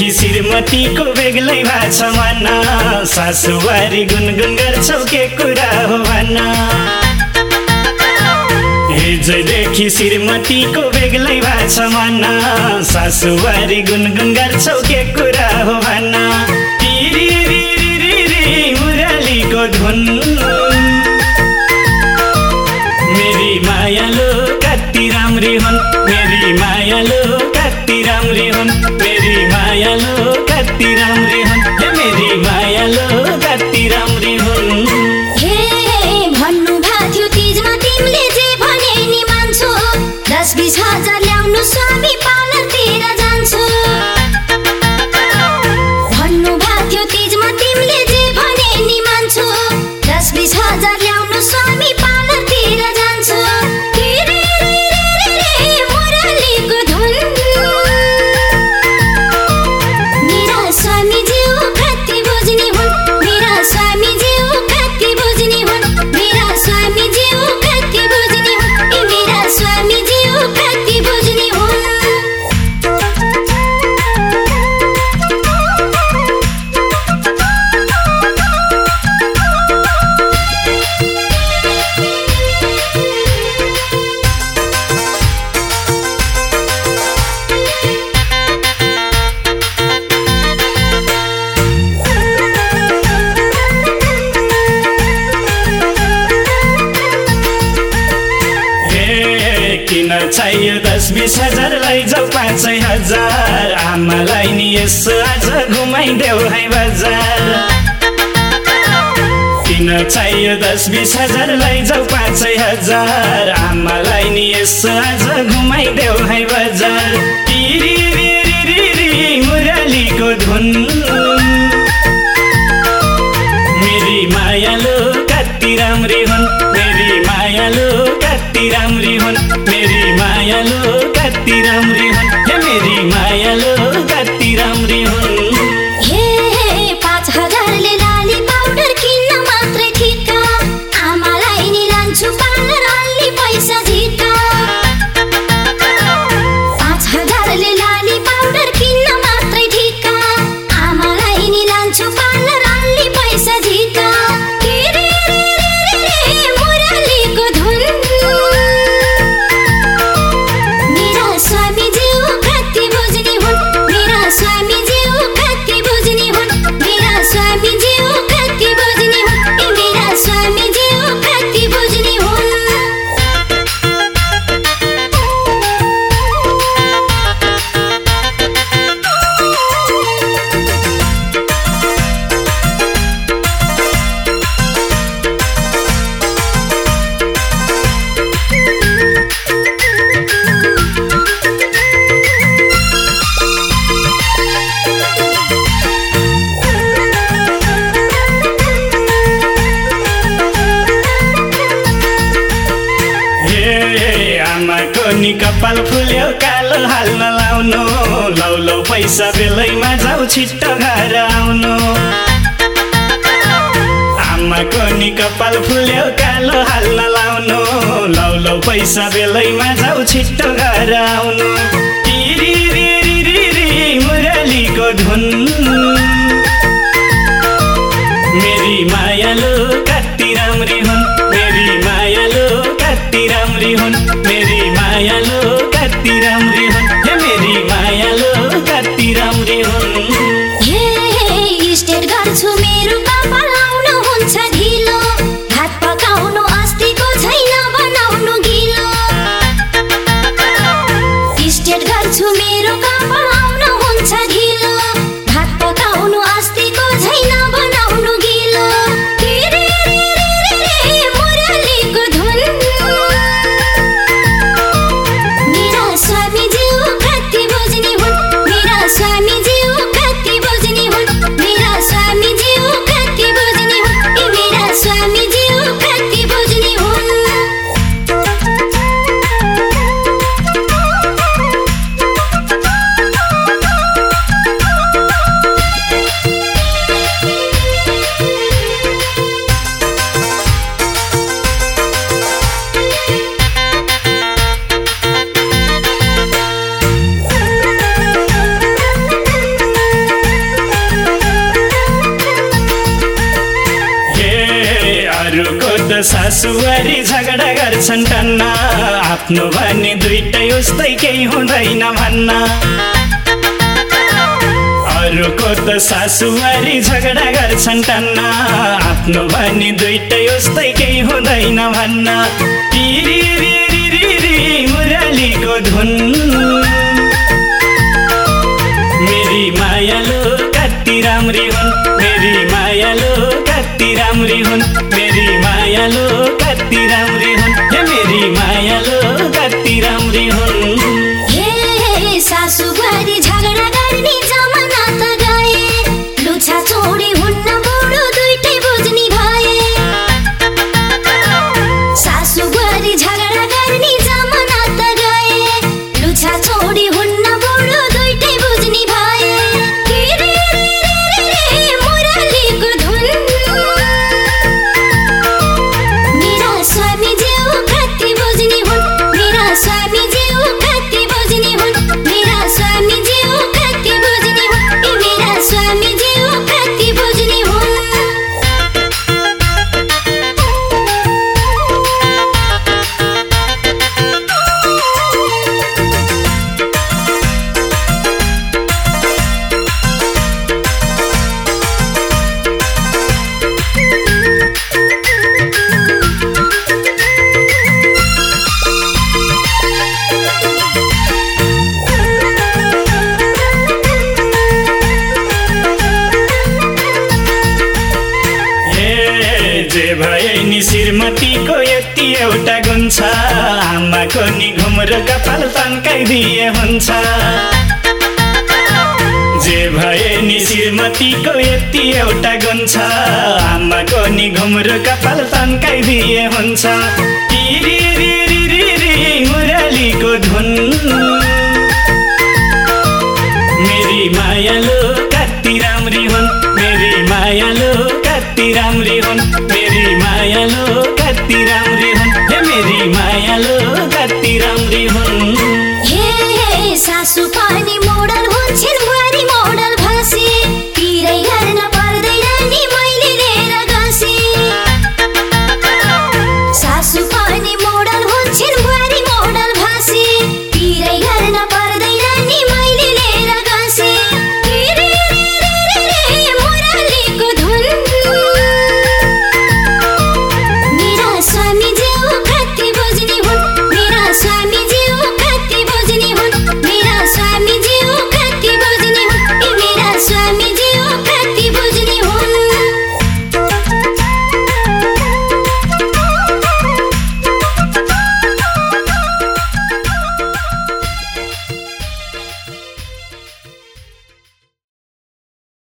हिजैदेखि श्रीमतीको बेग्लै भएको छ मन सासुबारी गुनगुन गर्छौ के कुरा हो भन हिजैदेखि श्रीमतीको बेग्लै भएको छ मन सासुबारी गुनगुन गर्छौ के कुरा हो भन कति राम्री हुन्। मेरी कति राम्री हुन् भन्नु भएको थियो तिजमा तिमीले जे भने नि मान्छु दस बिस हजार ल्याउनु स्वामी जान्छु भन्नु भएको थियो तिजमा तिमीले जे भने नि मान्छु दस बिस हजार ल्याउनु स्वामी किन चाहियो दस बिस हजार लैजाऊ पाँचै हजार? आमालाई नि यसो आज घुमाइदेऊ है बजार। किन चाहियो दस बिस हजार लैजाऊ पाँचै हजार? आमालाई नि यसो आज घुमाइदेऊ है बजार। मुरलीको धुन। कति राम्री हुन् हे मेरी मायालो। नि कपाल फुल्यो कालो हाल्न लाउनु। लौ लौ पैसा बेलैमा जाऊ छिट्टो घर आउनु। आमाको नि कपाल फुल्यो कालो हाल्न लाउनु। लौ लौ पैसा बेलैमा जाऊ छिट्टो घर आउनु। मुरलीको धुन। सुवरी झगडा गर्छन् टन्न। आफ्नो भने दुइटै उस्तै केही हुँदैन भन्न। अरूको त सासुवारी झगडा गर्छन् टन्न। आफ्नो भने दुइटै उस्तै केही हुँदैन भन्न। मुरालीको धुन। The. आमाको नि घुम्र कपाल तन्काइदिए हुन्छ। जे भए नि श्रीमतीको यति एउटा गुण छ आमाको नि घुम्र कपाल तन्काइदिए हुन्छ सासु पनि मोडल हुन्छन्